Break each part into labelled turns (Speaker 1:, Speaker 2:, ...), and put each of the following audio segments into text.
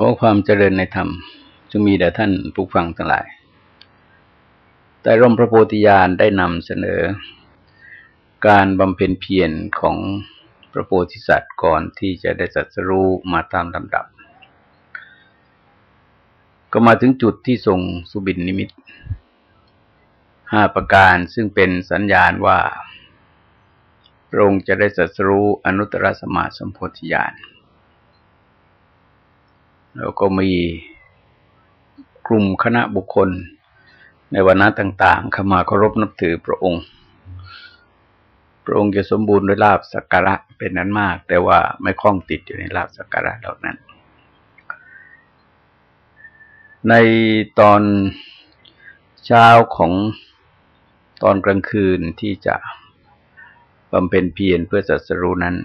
Speaker 1: ขอความเจริญในธรรมจงมีแด่ท่านผู้ฟังทั้งหลาย แต่ร่มพระโพธิญาณได้นำเสนอ การบำเพ็ญเพียรของพระโพธิสัตว์ก่อนที่จะได้สัสรู้มาตามลำดับ ก็มาถึงจุดที่ทรงสุบินนิมิตห้าประการซึ่งเป็นสัญญาณว่าพระองค์จะได้สัสรู้อนุตตรสมาสมโพธิญาณ แล้วก็มีกลุ่มคณะบุคคล ในวันนั้นต่างๆเข้ามาเคารพนับถือพระองค์ พระองค์จะสมบูรณ์ด้วยลาบสักการะเป็นนั้นมาก แต่ว่าไม่คล้องติดอยู่ในลาบสักการะเหล่านั้น ในตอนเช้าของตอนกลางคืนที่จะบำเพ็ญเพียรเพื่อสัสรู้นั้น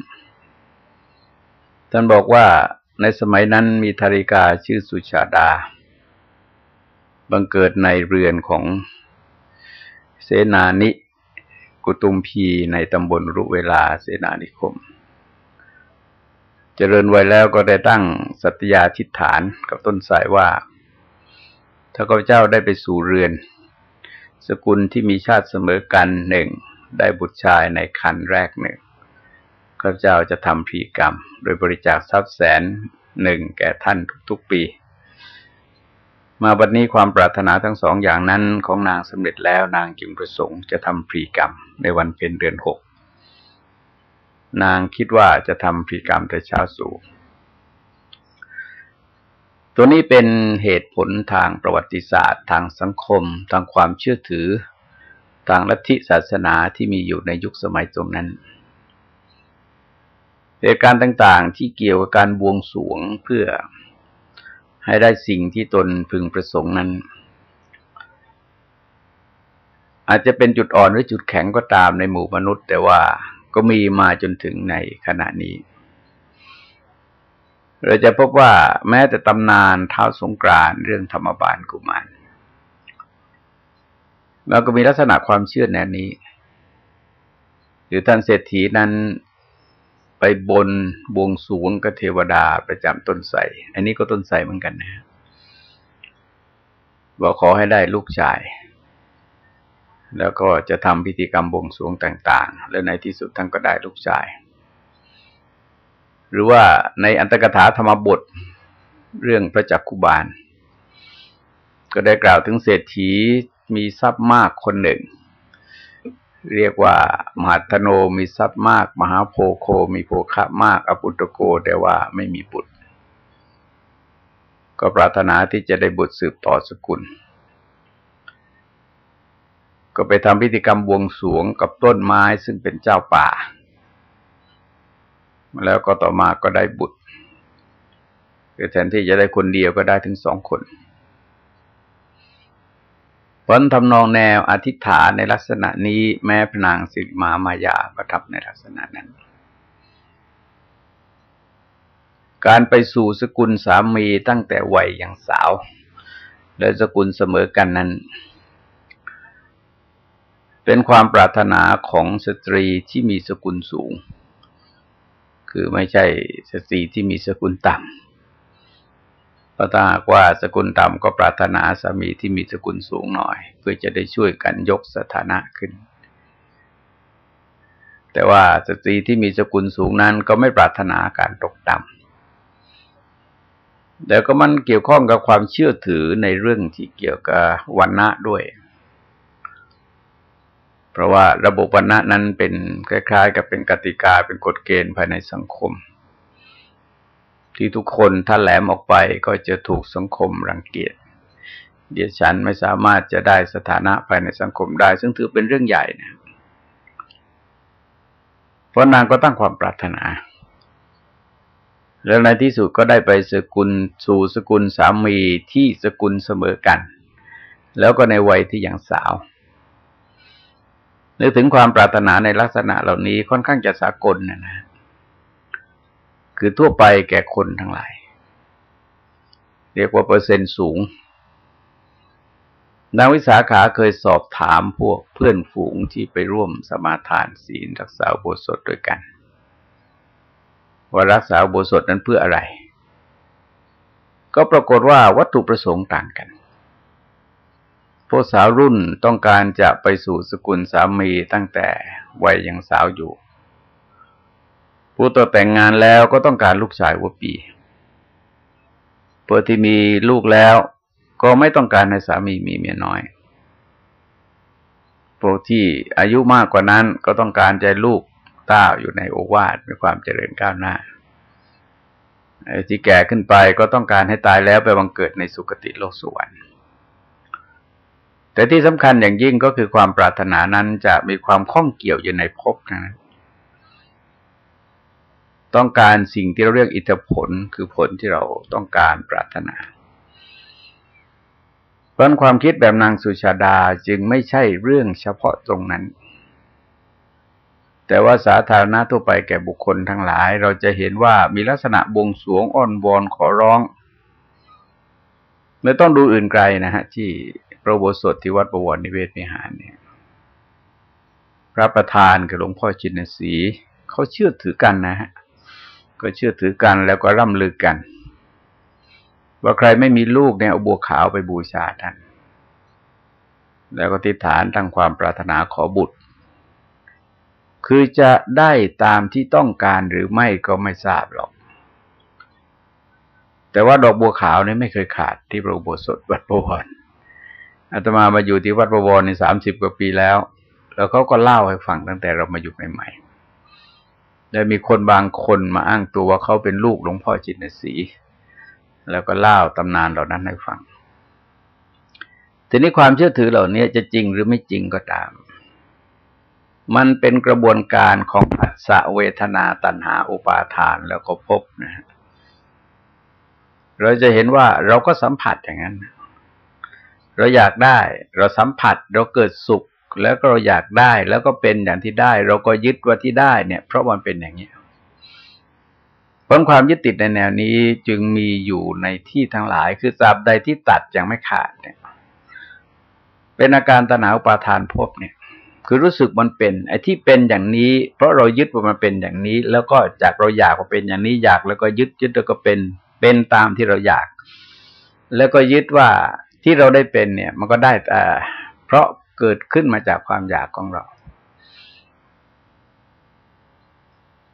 Speaker 1: ท่านบอกว่า ในสมัยนั้นมีธาริกาชื่อสุชาดา บังเกิดในเรือนของเสนานิ กุตุมพีในตำบลรุเวลาเสนานิคม เจริญไว้แล้วก็ได้ตั้งสัตยาทิฏฐานกับต้นสายว่า ถ้าข้าพเจ้าได้ไปสู่เรือน สกุลที่มีชาติเสมอกันหนึ่งได้บุตรชายในคันแรกหนึ่ง ข้าพเจ้าจะทำพีกรรม โดยบริจาคทรัพย์แสนหนึ่งแก่ท่านทุกๆปี มาบัดนี้ความปรารถนาทั้งสองอย่างนั้นของนางสำเร็จแล้วนางจึงประสงค์จะทำพีกรรมในวันเพ็ญเดือนหกนางคิดว่าจะทำพีกรรมแต่เช้าสู่ตัวนี้เป็นเหตุผลทางประวัติศาสตร์ ทางสังคม ทางความเชื่อถือ ทางลัทธิศาสนาที่มีอยู่ในยุคสมัยตรงนั้น เหตุการณ์ต่างๆ ที่เกี่ยวกับการบวงสวงเพื่อให้ได้สิ่งที่ตนพึงประสงค์นั้น อาจจะเป็นจุดอ่อนหรือจุดแข็งก็ตามในหมู่มนุษย์ แต่ว่าก็มีมาจนถึงในขณะนี้ เราจะพบว่าแม้แต่ตำนานเท้าสงกรานเรื่องธรรมบาลกุมารแล้วก็มีลักษณะความเชื่อแนวนี้ หรือท่านเศรษฐีนั้น ไปบนบวงสูงกับเทวดาประจำต้นไทรอันนี้ก็ต้นไทรเหมือนกันนะบอกขอให้ได้ลูกชาย แล้วก็จะทำพิธีกรรมบวงสวงต่าง ๆ แล้วในที่สุดท่านก็ได้ลูกชาย หรือว่าในอันตกถาธรรมบทเรื่องพระจักคุบาล ก็ได้กล่าวถึงเศรษฐีมีทรัพย์มากคนหนึ่ง เรียกว่ามหาธโนมีทรัพย์มาก มหาโพโคมีโภคะมาก อปุตโกแต่ว่าไม่มีบุตร ก็ปรารถนาที่จะได้บุตรสืบต่อสกุล ก็ไปทำพิธีกรรมบวงสวงกับต้นไม้ซึ่งเป็นเจ้าป่า แล้วก็ต่อมาก็ได้บุตรคือแทนที่จะได้คนเดียวก็ได้ถึงสองคน ผลทำนองแนวอธิษฐานในลักษณะนี้แม้พนางสิมามายาก็ทำในลักษณะนั้น การไปสู่สกุลสามีตั้งแต่วัยอย่างสาว และสกุลเสมอกันนั้น เป็นความปรารถนาของสตรีที่มีสกุลสูง คือไม่ใช่สตรีที่มีสกุลต่ำ ราะถ้าหากว่าสกุลต่ำก็ปรารถนาสามีที่มีสกุลสูงหน่อย เพื่อจะได้ช่วยกันยกสถานะขึ้น แต่ว่าสตรีที่มีสกุลสูงนั้นก็ไม่ปรารถนาการตกต่ำแต่ก็มันเกี่ยวข้องกับความเชื่อถือในเรื่องที่เกี่ยวกับวันณะด้วย เพราะว่าระบบวันณะนั้นเป็นคล้าย ๆ กับเป็นกติกาเป็นกฎเกณฑ์ภายในสังคม ที่ทุกคนถ้าแหลมออกไปก็จะถูกสังคมรังเกียจเดียฉันไม่สามารถจะได้สถานะภายในสังคมได้ ซึ่งถือเป็นเรื่องใหญ่นะเพราะนางก็ตั้งความปรารถนา แล้วในที่สุดก็ได้ไปสกุลสู่สกุลสามีที่สกุลเสมอกัน แล้วก็ในวัยที่ยังสาวนึกถึงความปรารถนาในลักษณะเหล่านี้ค่อนข้างจะสากลนะนะ คือทั่วไปแก่คนทั้งหลาย เรียกว่าเปอร์เซ็นต์สูง นางวิสาขาเคยสอบถามพวกเพื่อนฝูงที่ไปร่วมสมาทานศีลรักษาโบสถด้วยกัน ว่ารักษาโบสถนั้นเพื่ออะไร ก็ปรากฏว่าวัตถุประสงค์ต่างกันพวกสาวรุ่นต้องการจะไปสู่สกุลสามีตั้งแต่วัยยังสาวอยู่ ผู้ต่อแต่งงานแล้วก็ต้องการลูกชายวัวปีเพื่อที่มีลูกแล้ว ก็ไม่ต้องการให้สามีมีเมียน้อยพวกที่อายุมากกว่านั้นก็ต้องการใจลูกต้าอยู่ในโอวาทมีความเจริญก้าวหน้าที่แก่ขึ้นไปก็ต้องการให้ตายแล้วไปบังเกิดในสุคติโลกสวรรค์แต่ที่สำคัญอย่างยิ่งก็คือความปรารถนานั้นจะมีความข้องเกี่ยวอยู่ในภพนะ ต้องการสิ่งที่เราเรียกอิทธิผลคือผลที่เราต้องการปรารถนาเพราะความคิดแบบนางสุชาดาจึงไม่ใช่เรื่องเฉพาะตรงนั้น แต่ว่าสาธารณะทั่วไปแก่บุคคลทั้งหลาย เราจะเห็นว่ามีลักษณะบวงสวงอ้อนวอนขอร้อง ไม่ต้องดูอื่นไกลนะฮะ ที่พระโบสถที่วัดประวรนิเวศวิหารเนี่ย พระประธานกับหลวงพ่อจินสีเขาเชื่อถือกันนะฮะ ก็เชื่อถือกันแล้วก็ร่ำลือกัน ว่าใครไม่มีลูกเนี่ยเอาบัวขาวไปบูชาท่าน แล้วก็ติฐานตั้งความปรารถนาขอบุตร คือจะได้ตามที่ต้องการหรือไม่ก็ไม่ทราบหรอก แต่ว่าดอกบัวขาวนี่ไม่เคยขาดที่พระอุโบสถวัดประวรอาตมามาอยู่ที่วัดประวรในสามสิบกว่าปีแล้ว แล้วเขาก็เล่าให้ฟังตั้งแต่เรามาอยู่ใหม่ๆ ได้มีคนบางคนมาอ้างตัวว่าเขาเป็นลูกหลวงพ่อจิตนสี แล้วก็เล่าตำนานเหล่านั้นให้ฟัง ทีนี้ความเชื่อถือเหล่านี้จะจริงหรือไม่จริงก็ตาม มันเป็นกระบวนการของอัศเวทนาตัณหาอุปาทานแล้วก็พบนะเราจะเห็นว่าเราก็สัมผัสอย่างนั้น เราอยากได้ เราสัมผัสเราเกิดสุข แล้วก็เราอยากได้แล้วก็เป็นอย่างที่ได้ เราก็ยึดว่าที่ได้เนี่ย เพราะมันเป็นอย่างนี้ผลความยึดติดในแนวนี้จึงมีอยู่ในที่ทั้งหลาย คือตราบใดที่ตัดยังไม่ขาดเนี่ย เป็นอาการตนาอุปาทานพบเนี่ย คือรู้สึกมันเป็น ไอ้ที่เป็นอย่างนี้ เพราะเรายึดว่ามันเป็นอย่างนี้ แล้วก็จากเราอยากว่าเป็นอย่างนี้อยากแล้วก็ยึดยึดแล้วก็เป็นเป็นตามที่เราอยาก แล้วก็ยึดว่าที่เราได้เป็นเนี่ย มันก็ได้แต่เพราะ เกิดขึ้นมาจากความอยากของเรา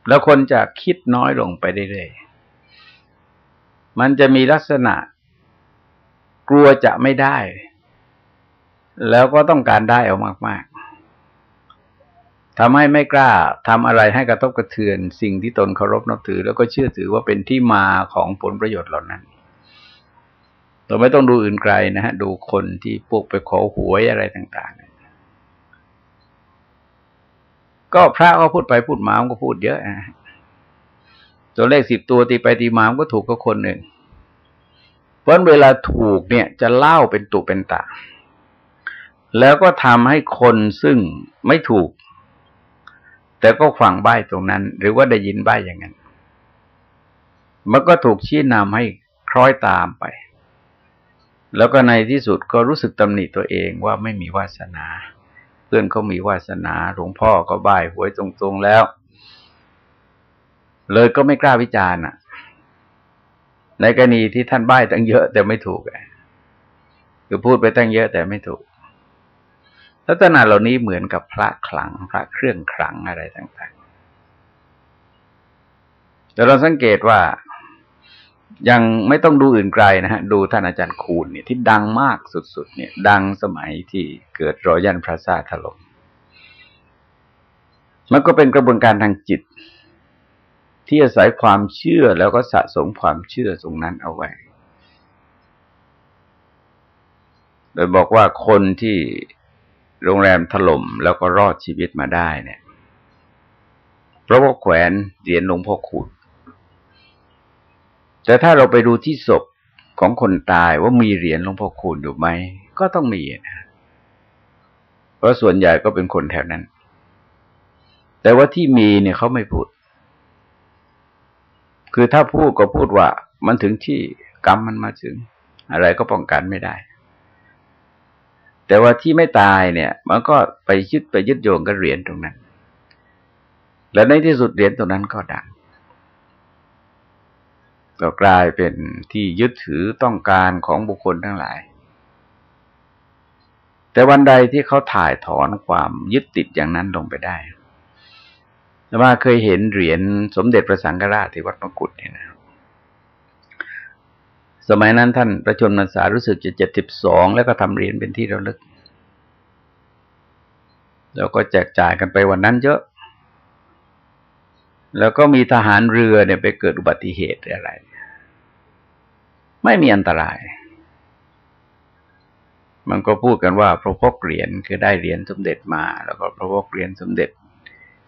Speaker 1: แล้วคนจะคิดน้อยลงไปเรื่อยๆ มันจะมีลักษณะ กลัวจะไม่ได้ แล้วก็ต้องการได้เอามาก ๆทำให้ไม่กล้าทำอะไรให้กระทบกระเทือน สิ่งที่ตนเคารพนับถือ แล้วก็เชื่อถือว่าเป็นที่มาของผลประโยชน์เหล่านั้น เราไม่ต้องดูอื่นไกลนะฮะ ดูคนที่พวกไปขอหวยอะไรต่าง ๆ ก็พระก็พูดไปพูดมาก็พูดเยอะนะตัวเลขสิบตัวตีไปตีมาก็ถูกก็คนหนึ่ง เพราะเวลาถูกเนี่ย จะเล่าเป็นตุเป็นตา แล้วก็ทำให้คนซึ่งไม่ถูก แต่ก็ฟังใบ้ตรงนั้น หรือว่าได้ยินใบ้อย่างนั้น มันก็ถูกชี้นำให้คล้อยตามไป แล้วก็ในที่สุดก็รู้สึกตำหนิตัวเองว่าไม่มีวาสนา เพื่อนเขามีวาสนาหลวงพ่อก็บ่ายหวยตรงๆแล้ว เลยก็ไม่กล้าวิจารณ์อะ ในกรณีที่ท่านบ่ายตั้งเยอะแต่ไม่ถูกคือพูดไปตั้งเยอะแต่ไม่ถูกลักษณะเหล่านี้เหมือนกับพระคลัง พระเครื่องคลังอะไรต่างๆแต่เราสังเกตว่า ยังไม่ต้องดูอื่นไกลนะฮะ ดูท่านอาจารย์คูณเนี่ยที่ดังมากสุด ๆ เนี่ย ดังสมัยที่เกิดรอยันพระซาถล่มมันก็เป็นกระบวนการทางจิต ที่อาศัยความเชื่อแล้วก็สะสมความเชื่อตรงนั้นเอาไว้ โดยบอกว่าคนที่โรงแรมถล่มแล้วก็รอดชีวิตมาได้เนี่ยเพราะว่าแขวนเหรียญหลวงพ่อคูณ แต่ถ้าเราไปดูที่ศพของคนตายว่ามีเหรียญหลวงพ่อคูณอยู่ไหม ก็ต้องมีนะเพราะส่วนใหญ่ก็เป็นคนแถวนั้น แต่ว่าที่มีเนี่ยเขาไม่พูด คือถ้าพูดก็พูดว่ามันถึงที่กรรมมันมาถึง อะไรก็ป้องกันไม่ได้ แต่ว่าที่ไม่ตายเนี่ย มันก็ไปยึดไปยึดโยงกับเหรียญตรงนั้น และในที่สุดเหรียญตรงนั้นก็ดัง ก็กลายเป็นที่ยึดถือต้องการของบุคคลทั้งหลาย แต่วันใดที่เขาถ่ายถอนความยึดติดอย่างนั้นลงไปได้แต่ว่าเคยเห็นเหรียญสมเด็จพระสังฆราชที่วัดมกุฏเนี่ยนะสมัยนั้นท่านประชนมรรษารู้สึกจะเจ็ดสิบสองแล้วก็ทำเหรียญเป็นที่ระลึก แล้วก็แจกจ่ายกันไปวันนั้นเยอะ แล้วก็มีทหารเรือเนี่ยไปเกิดอุบัติเหตุอะไร ไม่มีอันตราย มันก็พูดกันว่าพระพกเหรียญคือได้เหรียญสมเด็จมา แล้วก็พระพกเหรียญสมเด็จ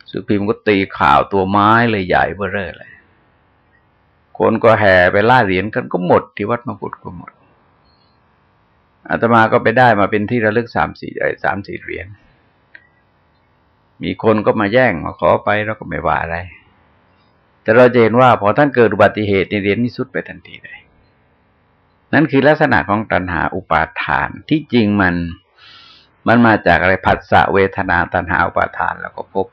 Speaker 1: สุพิมก็ตีข่าวตัวไม้เลยใหญ่เบ้อเร่อเลย คนก็แห่ไปล่าเหรียญกันก็หมดที่วัดมกุฏก็หมดอาตมาก็ไปได้มาเป็นที่ระลึกสามสี่สามสี่เหรียญมีคนก็มาแย่งมาขอไปเราก็ไม่ว่าอะไร แต่เราจะเห็นว่าพอท่านเกิดอุบัติเหตุในเรียญนี้สุดไปทันทีเลย นั่นคือลักษณะของตัณหาอุปาทานที่จริงมัน มันมาจากอะไรผัสสะเวทนาตัณหาอุปาทานแล้วก็พบ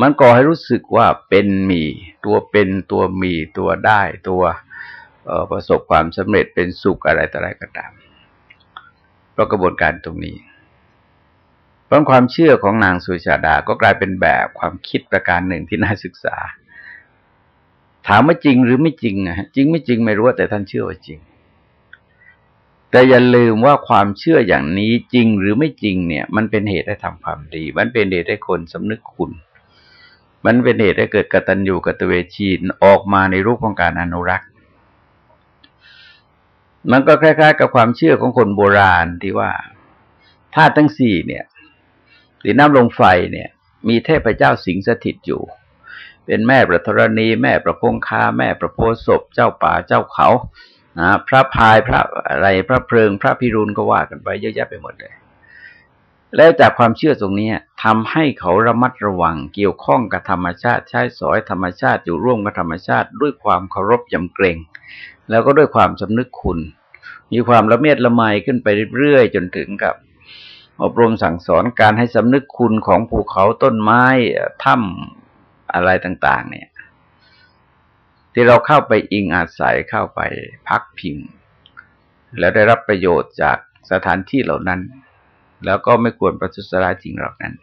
Speaker 1: มันก่อให้รู้สึกว่าเป็นมี ตัวเป็นตัวมีตัวได้ตัวประสบความสำเร็จเป็นสุขอะไรต่ออะไรก็ตามเพราะกระบวนการตรงนี้ เพราะความเชื่อของนางสุชาดาก็กลายเป็นแบบความคิดประการหนึ่งที่น่าศึกษา ถามว่าจริงหรือไม่จริงอะจริงไม่จริงไม่รู้แต่ท่านเชื่อว่าจริง แต่อย่าลืมว่าความเชื่ออย่างนี้จริงหรือไม่จริงเนี่ย มันเป็นเหตุให้ทำความดี มันเป็นเหตุให้คนสำนึกคุณ มันเป็นเหตุให้เกิดกตัญญูกตเวชีนออกมาในรูปของการอนุรักษ์ มันก็คล้าย ๆ กับความเชื่อของคนโบราณที่ว่าธาตุทั้งสี่เนี่ย หรือน้ำลงไฟเนี่ย มีเทพเจ้าสิงสถิตอยู่ เป็นแม่ประธรณี แม่ประพงคา แม่ประโพศพเจ้าป่าเจ้าเขานะพระพายพระอะไรพระเพลิง พระพิรุณก็ว่ากันไปเยอะแยะไปหมดเลย แล้วจากความเชื่อตรงนี้ทำให้เขาระมัดระวังเกี่ยวข้องกับธรรมชาติใช้สอยธรรมชาติอยู่ร่วมกับธรรมชาติ ด้วยความเคารพยำเกรง แล้วก็ด้วยความสำนึกคุณ มีความละเมียดละไมขึ้นไปเรื่อยๆจนถึงกับ อบรมสั่งสอนการให้สำนึกคุณของภูเขาต้นไม้ถ้ำอะไรต่าง ๆ เนี่ย ที่เราเข้าไปอิงอาศัยเข้าไปพักพิง แล้วได้รับประโยชน์จากสถานที่เหล่านั้น แล้วก็ไม่ควรประทุษร้ายจริงหรอกนั้น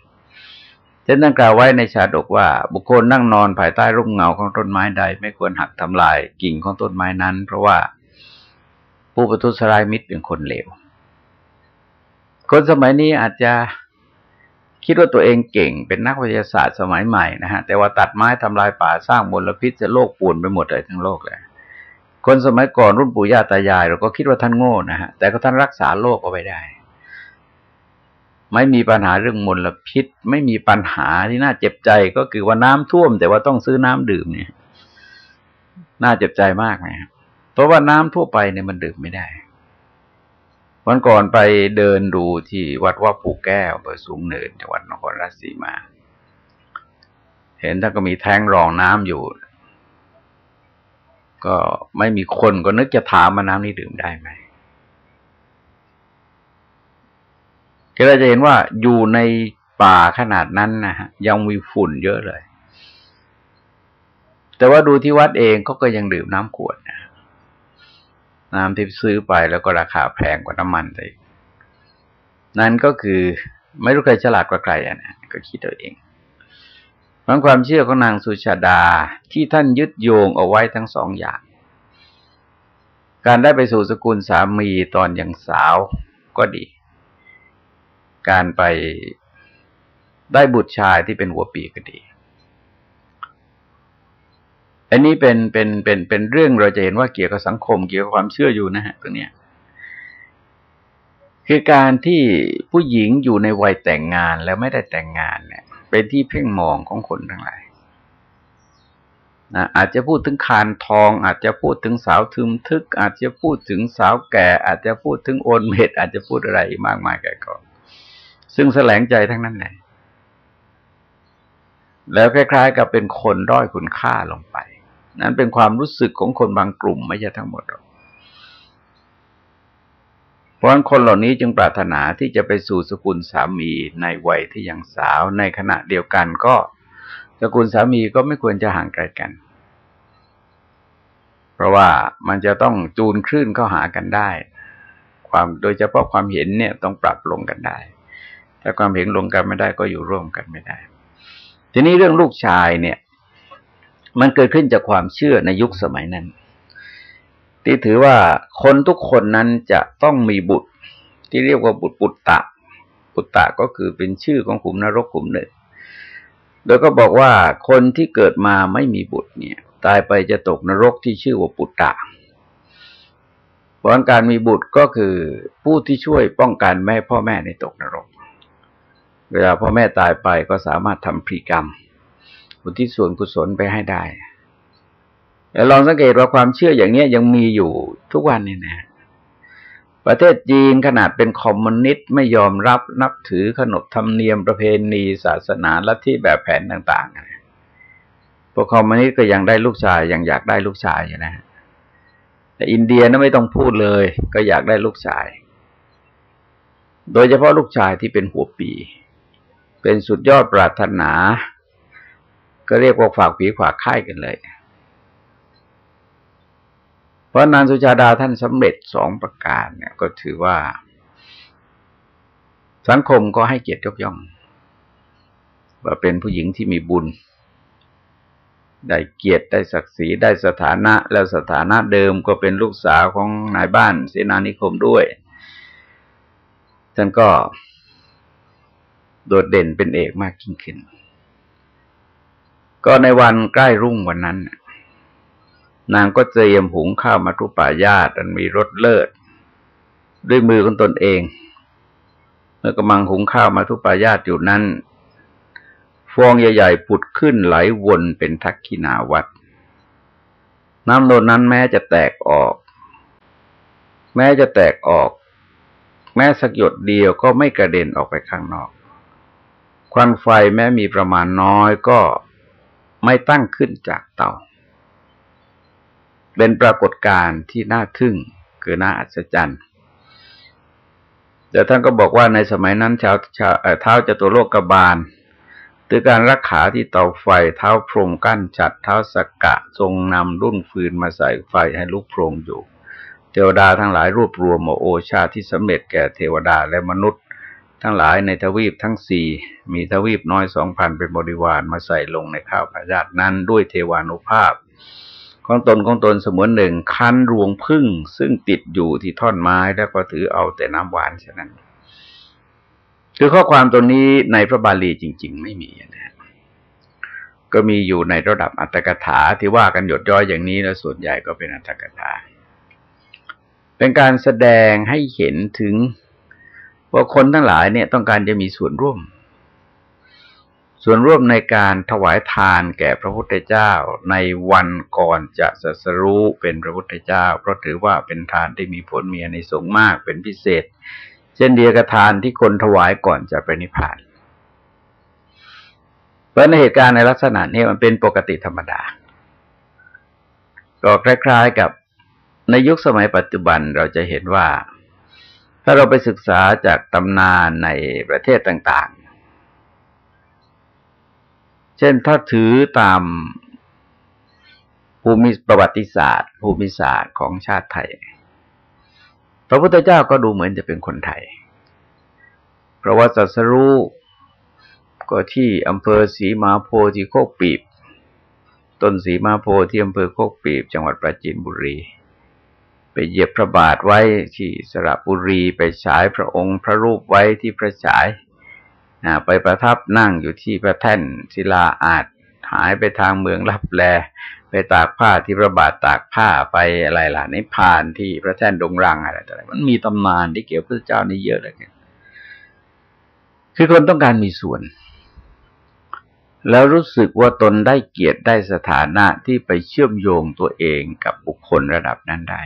Speaker 1: เช่นดังกล่าวไว้ในชาดกว่า บุคคลนั่งนอนภายใต้ร่มเงาของต้นไม้ใด ไม่ควรหักทำลายกิ่งของต้นไม้นั้น เพราะว่าผู้ประทุษร้ายมิตรเป็นคนเลว คนสมัยนี้อาจจะคิดว่าตัวเองเก่งเป็นนักวิทยาศาสตร์สมัยใหม่นะฮะแต่ว่าตัดไม้ทำลายป่าสร้างมลพิษจะโลกป่วนไปหมดเลยทั้งโลกเลยคนสมัยก่อนรุ่นปู่ย่าตายาย เราก็คิดว่าท่านโง่นะฮะแต่ก็ท่านรักษาโลกเอาไว้ได้ ไม่มีปัญหาเรื่องมลพิษ ไม่มีปัญหาที่น่าเจ็บใจก็คือว่าน้ำท่วม แต่ว่าต้องซื้อน้ำดื่มเนี่ย น่าเจ็บใจมากนะเพราะว่าน้ำทั่วไปเนี่ยมันดื่มไม่ได้ วันก่อนไปเดินดูที่วัดว่าปูแก้วเปิดสูงเนินจังหวัดนครราชสีมา เห็นท่านก็มีแท้งรองน้ำอยู่ ก็ไม่มีคนก็นึกจะถามมาน้ำนี้ดื่มได้ไหมก็เราจะเห็นว่าอยู่ในป่าขนาดนั้นนะฮะยังมีฝุ่นเยอะเลย แต่ว่าดูที่วัดเองเขาก็ยังดื่มน้ำขวด น้ำที่ซื้อไปแล้วก็ราคาแพงกว่าน้ำมันเลยนั่นก็คือไม่รู้ใครฉลาดกว่าใครอะนะก็คิดตัวเองบางความเชื่อของนางสุชาดาที่ท่านยึดโยงเอาไว้ทั้งสองอย่าง การได้ไปสู่สกุลสามีตอนยังสาวก็ดี การไปได้บุตรชายที่เป็นหัวปีก็ดี อันนี้เป็นเป็นเป็นเป็นเรื่องเราจะเห็นว่าเกี่ยวกับสังคมเกี่ยวกับความเชื่ออยู่นะฮะตรงเนี้ยคือการที่ผู้หญิงอยู่ในวัยแต่งงานแล้วไม่ได้แต่งงานเนี่ย เป็นที่เพ่งมองของคนทั้งหลายนะอาจจะพูดถึงคานทอง อาจจะพูดถึงสาวทึมทึก อาจจะพูดถึงสาวแก่ อาจจะพูดถึงโอนเม็ดอาจจะพูดอะไรมากมายแก่ก่อนซึ่งแสลงใจทั้งนั้นแหละแล้วคล้ายๆ กับเป็นคนด้อยคุณค่าลงไป นั้นเป็นความรู้สึกของคนบางกลุ่มไม่ใช่ทั้งหมดหรอกเพราะฉะนั้นคนเหล่านี้จึงปรารถนาที่จะไปสู่สกุลสามีในวัยที่ยังสาวในขณะเดียวกันก็ สกุลสามีก็ไม่ควรจะห่างไกลกัน เพราะว่ามันจะต้องจูนคลื่นเข้าหากันได้ ความโดยเฉพาะความเห็นเนี่ยต้องปรับลงกันได้ ถ้าความเห็นลงกันไม่ได้ก็อยู่ร่วมกันไม่ได้ ทีนี้เรื่องลูกชายเนี่ย มันเกิดขึ้นจากความเชื่อในยุคสมัยนั้น ที่ถือว่าคนทุกคนนั้นจะต้องมีบุตร ที่เรียกว่าบุตรปุตตะปุตตะก็คือเป็นชื่อของขุมนรกขุมหนึ่งโดยก็บอกว่าคนที่เกิดมาไม่มีบุตรเนี่ย ตายไปจะตกนรกที่ชื่อว่าปุตตะเพราะการมีบุตรก็คือผู้ที่ช่วยป้องกันแม่พ่อแม่ในตกนรก เวลาพ่อแม่ตายไปก็สามารถทำพรีกรรม อุทิศส่วนกุศลไปให้ได้แล้วลองสังเกตว่าความเชื่ออย่างนี้ยังมีอยู่ทุกวันนี่นะ ประเทศจีนขนาดเป็นคอมมิวนิสต์ไม่ยอมรับนับถือขนบธรรมเนียมประเพณีศาสนาลัทธิแบบแผนต่างๆพวกคอมมิวนิสต์ก็ยังได้ลูกชายยังอยากได้ลูกชายอยู่นะแต่อินเดียนั้นไม่ต้องพูดเลย ก็อยากได้ลูกชาย โดยเฉพาะลูกชายที่เป็นหัวปี เป็นสุดยอดปรารถนา ก็เรียกว่าฝากผีฝากไข่กันเลย เพราะนานสุชาดาท่านสำเร็จสองประการเนี่ย ก็ถือว่า สังคมก็ให้เกียรติยกย่อง ว่าเป็นผู้หญิงที่มีบุญ ได้เกียรติได้ศักดิ์ศรีได้สถานะ แล้วสถานะเดิมก็เป็นลูกสาวของนายบ้านเสนานิคมด้วยท่านก็โดดเด่นเป็นเอกมากยิ่งขึ้น ก็ในวันใกล้รุ่งวันนั้น นางก็เตรียมหุงข้าวมาทุป่ายาตอันมีรสเลิศ ด้วยมือของตนเอง เมื่อกำลังหุงข้าวมาทุป่ายาตอยู่นั้น ฟองใหญ่ๆผุดขึ้นไหลวนเป็นทักขินาวัด น้ำโนนนั้นแม้จะแตกออก แม้จะแตกออก แม้สักหยดเดียวก็ไม่กระเด็นออกไปข้างนอก ควันไฟแม้มีประมาณน้อยก็ ไม่ตั้งขึ้นจากเตา เป็นปรากฏการณ์ที่น่าทึ่งคือน่าอัศจรรย์แต่ท่านก็บอกว่าในสมัยนั้นชาวชาวเท้าจตุโลกบาลตือการรักขาที่เตาไฟเท้าพรมกั้นจัดเท้าสกกะทรงนำรุ่นฟืนมาใส่ไฟให้ลุกโพรงอยู่ เทวดาทั้งหลายรวบรวมโอชาที่สำเร็จแก่เทวดาและมนุษย์ ทั้งหลายในทวีปทั้งสี่มีทวีปน้อยสองพันเป็นบริวารมาใส่ลงในข้าวพระญาตินั้นด้วยเทวานุภาพ ของตนของตนเสมือนหนึ่งคั้นรวงพึ่งซึ่งติดอยู่ที่ท่อนไม้แล้วก็ถือเอาแต่น้ำหวานฉะนั้น คือข้อความตัวนี้ในพระบาลีจริง ๆ ไม่มีนะก็มีอยู่ในระดับอัตถกถาที่ว่ากันหยดย้อยอย่างนี้แล้วส่วนใหญ่ก็เป็นอัตถกถาเป็นการแสดงให้เห็นถึง ว่าคนทั้งหลายเนี่ยต้องการจะมีส่วนร่วม ส่วนร่วมในการถวายทานแก่พระพุทธเจ้าในวันก่อนจะสัสรู้เป็นพระพุทธเจ้า เพราะถือว่าเป็นทานที่มีผลมีในสงมากเป็นพิเศษ เช่นเดียวกับทานที่คนถวายก่อนจะไปนิพพานเพราะในเหตุการณ์ในลักษณะนี้มันเป็นปกติธรรมดา ก็คล้ายๆกับในยุคสมัยปัจจุบันเราจะเห็นว่า ถ้าเราไปศึกษาจากตำนานในประเทศต่างๆ เช่นถ้าถือตามภูมิประวัติศาสตร์ ภูมิศาสตร์ของชาติไทย พระพุทธเจ้าก็ดูเหมือนจะเป็นคนไทย เพราะว่าสัสรู้ก็ที่อำเภอศรีมาโพธิโคกปีบ ต้นศรีมาโพที่อำเภอโคกปีบ จังหวัดปราจีนบุรี ไปเหยียบพระบาทไว้ที่สระบุรีไปฉายพระองค์พระรูปไว้ที่พระฉายไปประทับนั่งอยู่ที่พระแท่นศิลาอาจหายไปทางเมืองลับแล ไปตากผ้าที่พระบาทตากผ้าไปอะไรล่ะนิพานที่พระแท่นดงรังอะไรต่างๆมันมีตำนานที่เกี่ยวกับพระเจ้านี่เยอะเลยคือคนต้องการมีส่วน แล้วรู้สึกว่าตนได้เกียรติได้สถานะที่ไปเชื่อมโยงตัวเองกับบุคคลระดับนั้นได้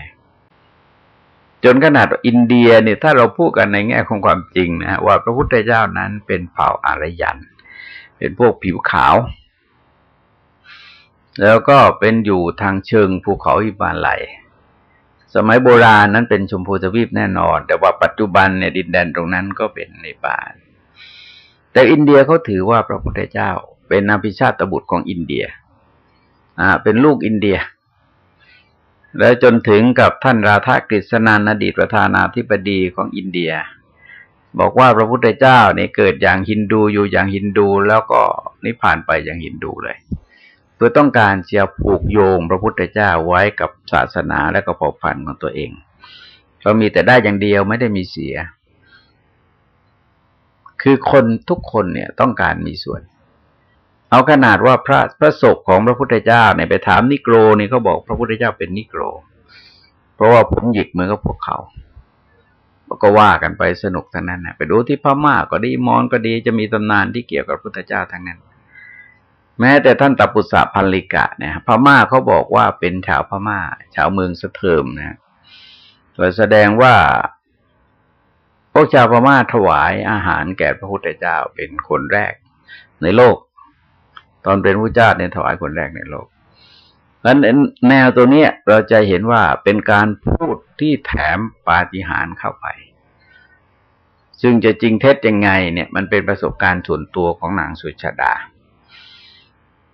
Speaker 1: จนขนาดอินเดียเนี่ยถ้าเราพูดกันในแง่ของความจริงนะว่าพระพุทธเจ้านั้นเป็นเผ่าอารยัน เป็นพวกผิวขาว แล้วก็เป็นอยู่ทางเชิงภูเขาอิบาลัยสมัยโบราณนั้นเป็นชมพูทวีปแน่นอน แต่ว่าปัจจุบันเนี่ยดินแดนตรงนั้นก็เป็นในป่าแต่อินเดียเขาถือว่าพระพุทธเจ้า เป็นนาภิชาตบุตรของอินเดียอ่าเป็นลูกอินเดีย แล้วจนถึงกับท่านราธกฤษณานอดีตประธานาธิบดีของอินเดีย บอกว่าพระพุทธเจ้าเนี่ยเกิดอย่างฮินดูอยู่อย่างฮินดูแล้วก็นิพพานไปอย่างฮินดูเลย เพื่อต้องการจะผูกโยงพระพุทธเจ้าไว้กับศาสนาและก็เผ่าพันธุ์ของตัวเองเรามีแต่ได้อย่างเดียวไม่ได้มีเสีย คือคนทุกคนเนี่ยต้องการมีส่วน เอาขนาดว่าพระพระศกของพระพุทธเจ้าเนี่ยไปถามนิโกรนี่เขาบอกพระพุทธเจ้าเป็นนิโกร เพราะว่าผมหยิกเหมือนกับพวกเขาก็ว่ากันไปสนุกทั้งนั้นนะไปดูที่พม่าก็ดีมอนก็ดีจะมีตำนานที่เกี่ยวกับพุทธเจ้าทั้งนั้น แม้แต่ท่านตปุษะพันลิกะเนี่ยพม่าเขาบอกว่าเป็นชาวพม่า ชาวเมืองสะเทิมนะแสดงว่าพวกชาวพม่าถวายอาหารแก่พระพุทธเจ้าเป็นคนแรกในโลก ตอนเป็นพระเจ้าเนี่ยถวายคนแรกในโลกเพราะนั้นแนวตัวนี้เราจะเห็นว่าเป็นการพูดที่แถมปาฏิหาริย์เข้าไป ซึ่งจะจริงเท็จยังไง เนี่ย มันเป็นประสบการณ์ส่วนตัวของนางสุชาดา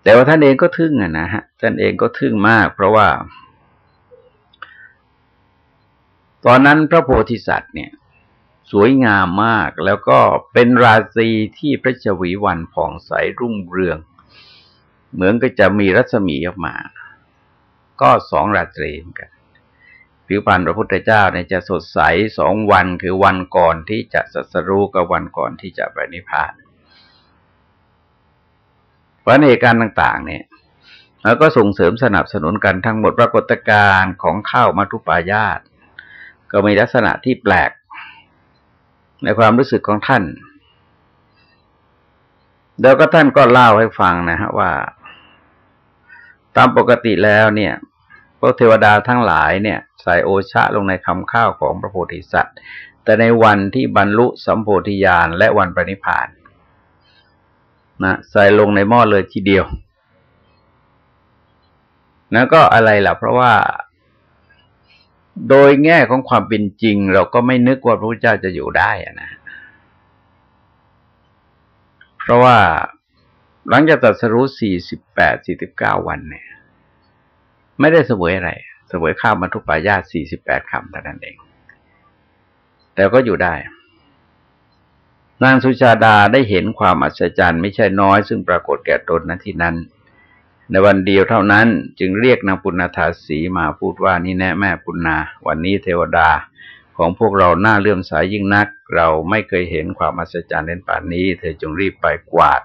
Speaker 1: แต่ว่าท่านเองก็ทึ่งอะนะฮะท่านเองก็ทึ่งมาก เพราะว่า ตอนนั้นพระโพธิสัตว์เนี่ย สวยงามมากแล้วก็เป็นราศีที่พระชวีวันผ่องใสรุ่งเรือง เหมือนก็จะมีรัศมีออกมา ก็สองราตรีเหมือนกันผิวพรรณพระพุทธเจ้าเนี่ยจะสดใสสองวันคือวันก่อนที่จะสัสรู้กับวันก่อนที่จะไปนิพพานเพราะเหตุการต่างๆ เนี่ยแล้วก็ส่งเสริมสนับสนุนกันทั้งหมดปรากฏการณ์ของข้าวมัทุปายาตก็มีลักษณะที่แปลก ในความรู้สึกของท่านเดี๋ยวก็ท่านก็เล่าให้ฟังนะฮะว่า ตามปกติแล้วเนี่ยพวกเทวดาทั้งหลายเนี่ย ใส่โอชะลงในคำข้าวของพระโพธิสัตว์ แต่ในวันที่บรรลุสัมโพธิญาณและวันปรินิพานนะใส่ลงในหม้อเลยทีเดียว แล้วก็อะไรล่ะ เพราะว่า โดยแง่ของความเป็นจริง เราก็ไม่นึกว่าพระพุทธเจ้าจะอยู่ได้นะ เพราะว่า หลังจากตัดสรู้สี่สิบแปดสี่สิบเก้าวันเนี่ย ไม่ได้เสวยอะไร เสวยข้าวมาทุกปายาสี่สิบแปดคำเท่านั้นเอง แต่ก็อยู่ได้ นางสุชาดาได้เห็นความอัศจรรย์ไม่ใช่น้อย ซึ่งปรากฏแก่ตนณที่นั้น ในวันเดียวเท่านั้นจึงเรียกนางปุณธาสีมาพูดว่านี่แน่แม่ปุณนาวันนี้เทวดาของพวกเราหน้าเลื่อมสายยิ่งนัก เราไม่เคยเห็นความอัศจรรย์เล่นป่านนี้ เธอจงรีบไปกวาด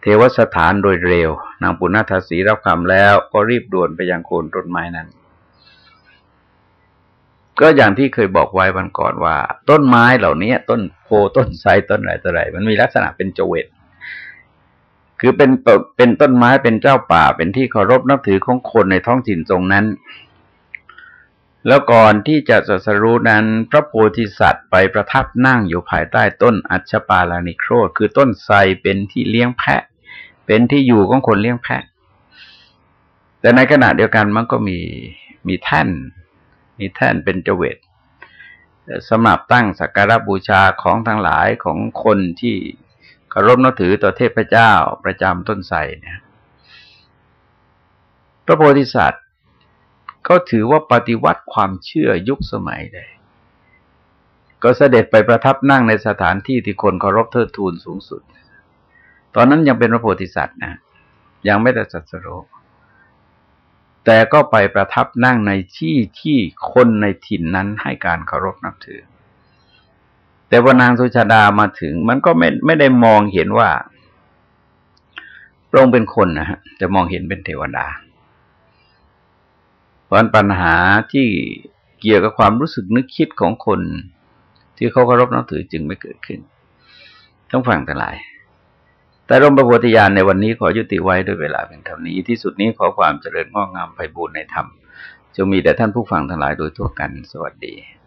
Speaker 1: เทวสถานโดยเร็ว นางปุณณธาสีรับคำแล้วก็รีบด่วนไปยังโคนต้นไม้นั้น ก็อย่างที่เคยบอกไว้วันก่อนว่า ต้นไม้เหล่านี้ต้นโพต้นไทรต้นอะไรต่ออะไรมันมีลักษณะเป็นโจเวตคือเป็นเป็นต้นไม้เป็นเจ้าป่าเป็นที่เคารพนับถือของคนในท้องถิ่นตรงนั้น แล้วก่อนที่จะสัสรู้นั้น พระโพธิสัตว์ไปประทับนั่งอยู่ภายใต้ต้นอัชปาลานิโครธคือต้นไทรเป็นที่เลี้ยงแพะ เป็นที่อยู่ของคนเลี้ยงแพะ แต่ในขณะเดียวกันมันก็มีมีแท่น มีแท่นเป็นเจเวตสำหรับตั้งสักการบูชาของทั้งหลายของคนที่เคารพนับถือต่อเทพเจ้าประจำต้นไทรเนี่ย พระโพธิสัตว์ ก็ถือว่าปฏิวัติความเชื่อยุคสมัยเลยก็เสด็จไปประทับนั่งในสถานที่ที่คนเคารพเทิดทูนสูงสุด ตอนนั้นยังเป็นพระโพธิสัตว์นะ ยังไม่ได้สัสโรแต่ก็ไปประทับนั่งในที่ที่คนในถิ่นนั้นให้การเคารพนับถือ แต่พอนางสุชาดามาถึง มันก็ไม่ไม่ได้มองเห็นว่าพระองค์เป็นคนนะฮะจะมองเห็นเป็นเทวดา เพราะปัญหาที่เกี่ยวกับความรู้สึกนึกคิดของคน ที่เขาเคารพนับถือจึงไม่เกิดขึ้นต้องฟังทั้งหลาย แต่รมประโพธิญาณในวันนี้ขอยุติไว้ด้วยเวลาเพียงเท่านี้ ที่สุดนี้ขอความเจริญงอกงามไปบูรณนธรรมจะมีแต่ท่านผู้ฟังทั้งหลายโดยทั่วกัน สวัสดี